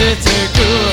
to good.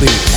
leave.